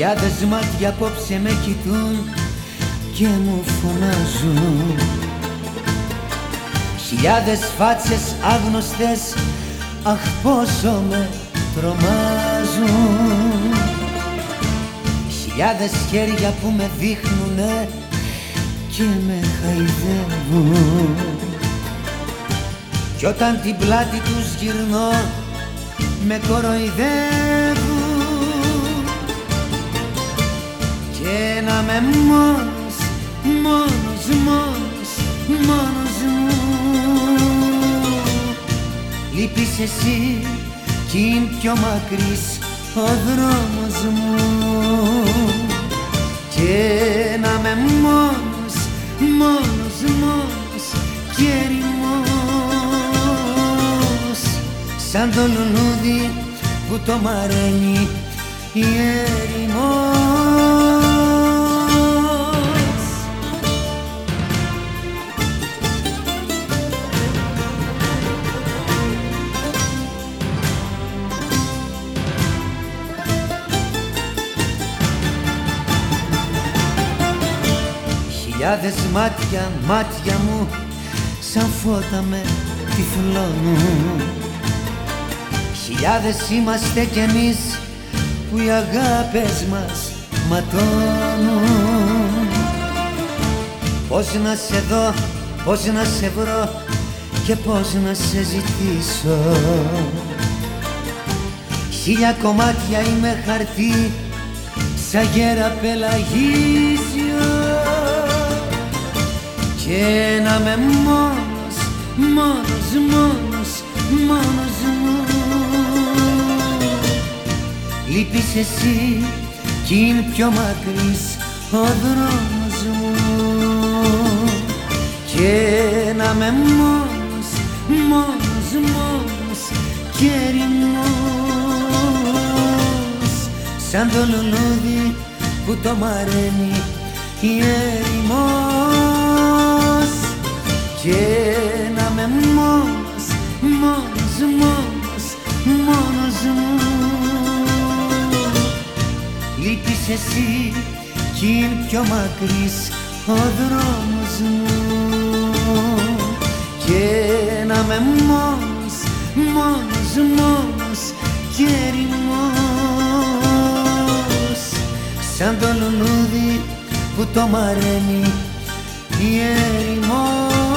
Χιλιάδες μάτια απόψε με κοιτούν και μου φωνάζουν. Χιλιάδες φάτσες άγνωστες αχ πόσο με τρομάζουν. Χιλιάδες χέρια που με δείχνουνε και με χαϊδεύουν. Κι όταν την πλάτη τους γυρνώ με κοροϊδεύουν και να με μόνος, μόνος, μόνος, μόνος μου. Λείπεις εσύ κι είναι πιο μακρύς ο δρόμος μου. Και να με μόνος, μόνος, μόνος και ερημός σαν το λουλούδι που το μαραίνει η ερημός Χιλιάδες μάτια, μάτια μου σαν φώτα με τυφλώνουν. Χιλιάδες είμαστε κι εμείς που οι αγάπες μας ματώνουν. Πώς να σε δω, πώς να σε βρω και πώς να σε ζητήσω. Χίλια κομμάτια είμαι χαρτί σαν γέρα πελαγίσιο και να με μόνος, μόνος, μόνος, μόνος μου Λείπεις εσύ κι είναι πιο μακρύς ο δρόμος μου. Και να με μόνος, μόνος, μόνος και ερημός σαν το λουλούδι που το μαραίνει η ερημός εσύ κι είναι πιο μακρύς ο δρόμος μου. Και να με μόνος, μόνος, μόνος και ερημός. Σαν το λουλούδι που το μαραίνει η έρημος